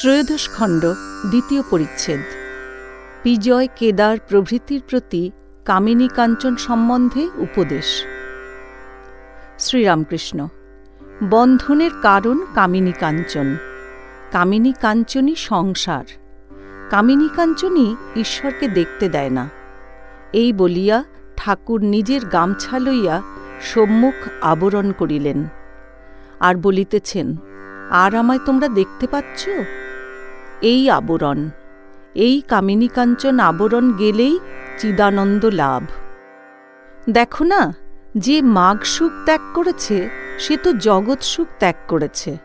ত্রয়োদশ খণ্ড, দ্বিতীয় পরিচ্ছেদ। বিজয় কেদার প্রভৃতির প্রতি কামিনী কাঞ্চন সম্বন্ধে উপদেশ। শ্রীরামকৃষ্ণ, বন্ধনের কারণ কামিনী কাঞ্চন। কামিনী কাঞ্চনই সংসার। কামিনী কাঞ্চনই ঈশ্বরকে দেখতে দেয় না। এই বলিয়া ঠাকুর নিজের গামছা লইয়া সম্মুখ আবরণ করিলেন। আর বলিতেছেন, আর আমায় তোমরা দেখতে পাচ্ছ? এই আবরণ। এই কামিনী কাঞ্চন আবরণ গেলেই চিদানন্দ লাভ। দেখো না, যে মাঘ সুখ ত্যাগ করেছে, সে তো জগৎ সুখ ত্যাগ করেছে।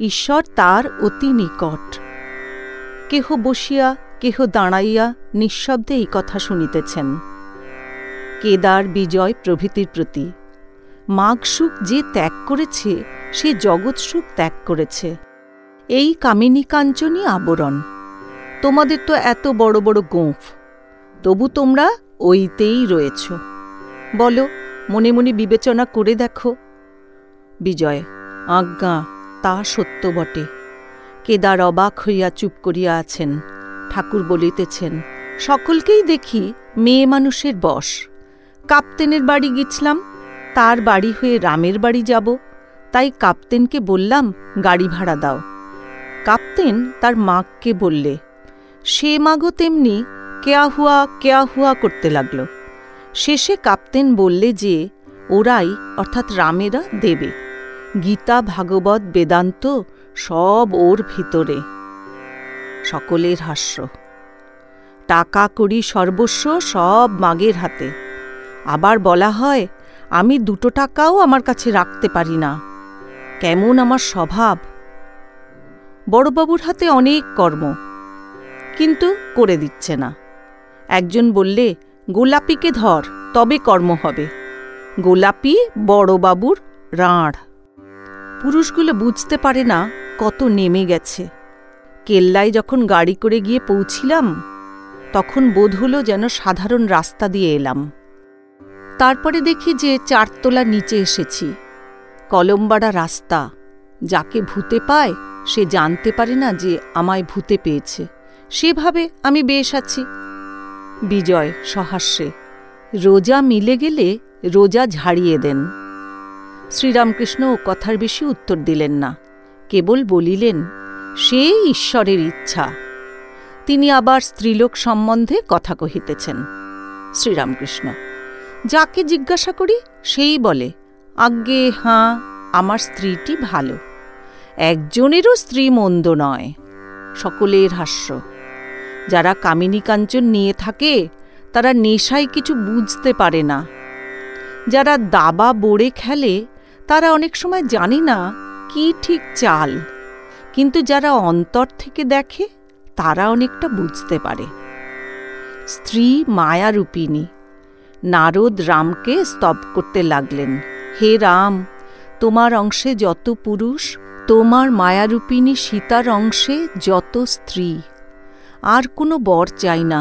ঈশ্বর তার অতি নিকট। কেহ বসিয়া, কেহ দাঁড়াইয়া নিঃশব্দে এই কথা শুনিতেছেন। কেদার বিজয় প্রভৃতির প্রতি। মাঘ সুখ যে ত্যাগ করেছে, সে জগৎ সুখ ত্যাগ করেছে। এই কামিনী কাঞ্চনই আবরণ। তোমাদের তো এত বড় বড় গোঁফ। তবু তোমরা ওইতেই রয়েছ। বলো, মনে মনে বিবেচনা করে দেখো। বিজয়, আজ্ঞা, তা সত্য বটে। কেদার অবাক হইয়া চুপ করিয়া আছেন। ঠাকুর বলিতেছেন, সকলকেই দেখি মেয়ে মানুষের বস কাপ্তেনের বাড়ি গেছিলাম, তার বাড়ি হয়ে রামের বাড়ি যাব। তাই কাপ্তেনকে বললাম, গাড়ি ভাড়া দাও। কাপ্তেন তার মাকে বললে, সে মাগো তেমনি কেয়া হুয়া কেয়া হুয়া করতে লাগল। শেষে কাপ্তেন বললে যে, ওরাই অর্থাৎ রামেরা দেবে। গীতা, ভাগবত, বেদান্ত সব ওর ভিতরে। সকলের হাস্য। টাকা করি সর্বস্ব সব মাগের হাতে। আবার বলা হয়, আমি দুটো টাকাও আমার কাছে রাখতে পারি না। কেমন আমার স্বভাব বড়বাবুর হাতে অনেক কর্ম, কিন্তু করে দিচ্ছে না। একজন বললে, গোলাপিকে ধর, তবে কর্ম হবে। গোলাপি বড়বাবুর রাঁড়। পুরুষগুলো বুঝতে পারে না কত নেমে গেছে। কেল্লায় যখন গাড়ি করে গিয়ে পৌঁছিলাম, তখন বোধ হলো যেন সাধারণ রাস্তা দিয়ে এলাম। তারপরে দেখি যে চারতলা নিচে এসেছি। কলম্বাড়া রাস্তা। যাকে ভূতে পায়, সে জানতে পারে না যে আমায় ভূতে পেয়েছে। সেভাবে আমি বেশ আছি। বিজয় সহাস্যে, রোজা মিলে গেলে রোজা ঝাড়িয়ে দেন। শ্রীরামকৃষ্ণ কথার বেশি উত্তর দিলেন না, কেবল বলিলেন, সে ঈশ্বরের ইচ্ছা। তিনি আবার স্ত্রীলোক সম্বন্ধে কথা কহিতেছেন। শ্রীরামকৃষ্ণ, যাকে জিজ্ঞাসা করি, সেই বলে, আজ্ঞে, হাঁ, আমার স্ত্রীটি ভালো একজনেরও স্ত্রী মন্দ নয়। সকলের হাস্য। যারা কামিনী কাঞ্চন নিয়ে থাকে, তারা নেশায় কিছু বুঝতে পারে না। যারা দাবা বোড়ে খেলে, তারা অনেক সময় জানে না কি ঠিক চাল। কিন্তু যারা অন্তর থেকে দেখে, তারা অনেকটা বুঝতে পারে। স্ত্রী মায়ারূপিণী নারদ রামকে স্তব করতে লাগলেন। হে রাম, তোমার অংশে যত পুরুষ তোমার মায়ারূপিণী সীতার অংশে যত স্ত্রী, আর কোনো বর চাই না।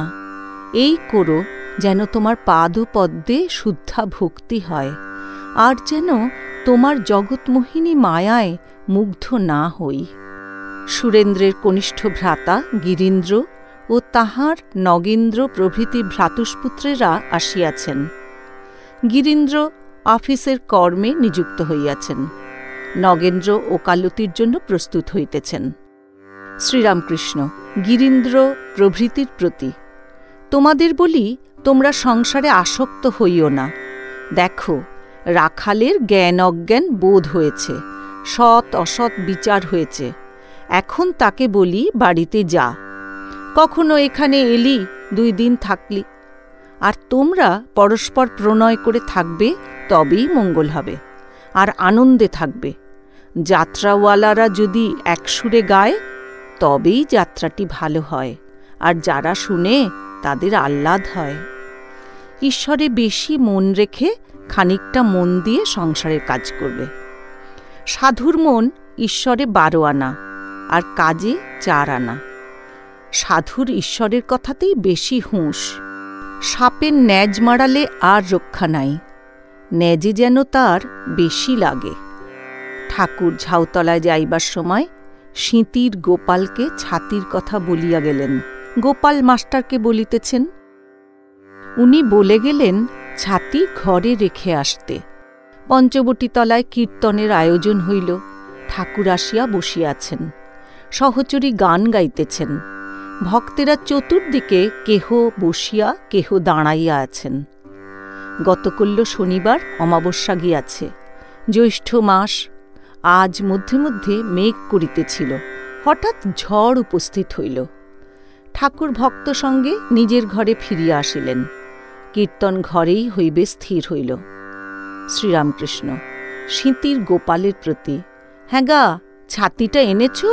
এই করো যেন তোমার পাদপদ্মে শুদ্ধা ভক্তি হয়, আর যেন তোমার জগৎমোহিনী মায়ায় মুগ্ধ না হই। সুরেন্দ্রের কনিষ্ঠ ভ্রাতা গিরীন্দ্র ও তাহার নগেন্দ্র প্রভৃতি ভ্রাতুষ্পুত্রেরা আসিয়াছেন। গিরীন্দ্র অফিসের কর্মে নিযুক্ত হইয়াছেন। নগেন্দ্র ওকালতির জন্য প্রস্তুত হইতেছেন। শ্রীরামকৃষ্ণ, গিরীন্দ্র প্রভৃতির প্রতি, তোমাদের বলি তোমরা সংসারে আসক্ত হইও না। দেখো, রাখালের জ্ঞান অজ্ঞান বোধ হয়েছে, সৎ অসৎ বিচার হয়েছে। এখন তাকে বলি বাড়িতে যা। কখনো এখানে এলি, দুই দিন থাকলি। আর তোমরা পরস্পর প্রণয় করে থাকবে, তবেই মঙ্গল হবে। আর আনন্দে থাকবে। যাত্রাওয়ালারা যদি একসুরে গায়, তবেই যাত্রাটি ভালো হয়। আর যারা শুনে, তাদের আহ্লাদ হয়। ঈশ্বরে বেশি মন রেখে খানিকটা মন দিয়ে সংসারের কাজ করবে। সাধুর মন ঈশ্বরে বারো আনা, আর কাজে চার আনা। সাধুর ঈশ্বরের কথাতেই বেশি হুঁশ। সাপের ন্যাজ মারালে আর রক্ষা নাই, ন্যাজে যেন তার বেশি লাগে। ঠাকুর ঝাউতলায় যাইবার সময় সিঁতির গোপালকে ছাতির কথা বলিয়া গেলেন। গোপাল মাস্টারকে বলিতেছেন, উনি বলে গেলেন ছাতি ঘরে রেখে আসতে। পঞ্চবটী তলায় কীর্তনের আয়োজন হইল। ঠাকুর আসিয়া বসিয়াছেন। সহচরী গান গাইতেছেন। ভক্তেরা চতুর্দিকে কেহ বসিয়া, কেহ দাঁড়াইয়া আছেন। গতকল্য শনিবার অমাবস্যা গিয়াছে। জ্যৈষ্ঠ মাস আজ মধ্যে মধ্যে মেঘ করিতেছিল। হঠাৎ ঝড় উপস্থিত হইল। ঠাকুর ভক্ত সঙ্গে নিজের ঘরে ফিরিয়া আসিলেন। কীর্তন ঘরেই হইবে স্থির হইল। শ্রীরামকৃষ্ণ, সিঁতির গোপালের প্রতি হ্যাঁ গা, ছাতিটা এনেছ?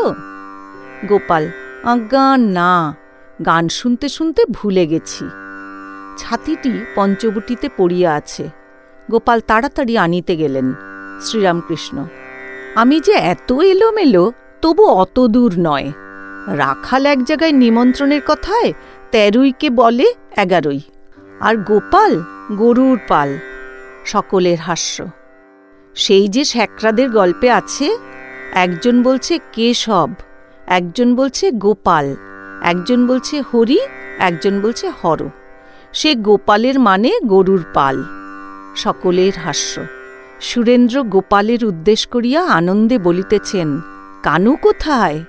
গোপাল আজ্ঞা না, গান শুনতে শুনতে ভুলে গেছি। ছাতিটি পঞ্চবটিতে পড়িয়া আছে। গোপাল তাড়াতাড়ি আনিতে গেলেন। শ্রীরামকৃষ্ণ আমি যে এত এলোমেলো, তবু অত দূর নয়। রাখাল এক জায়গায় নিমন্ত্রণের কথায় তেরোইকে বলে এগারোই। আর গোপাল গরুর পাল, সকলের হাস্য। সেই যে শ্যাকরাদের গল্পে আছে, একজন বলছে কেশব, একজন বলছে গোপাল, একজন বলছে হরি, একজন বলছে হর। সে গোপালের মানে গরুর পাল, সকলের হাস্য। সুরেন্দ্র গোপালের উদ্দেশ করিয়া আনন্দে বলিতেছেন কানু কোথায়?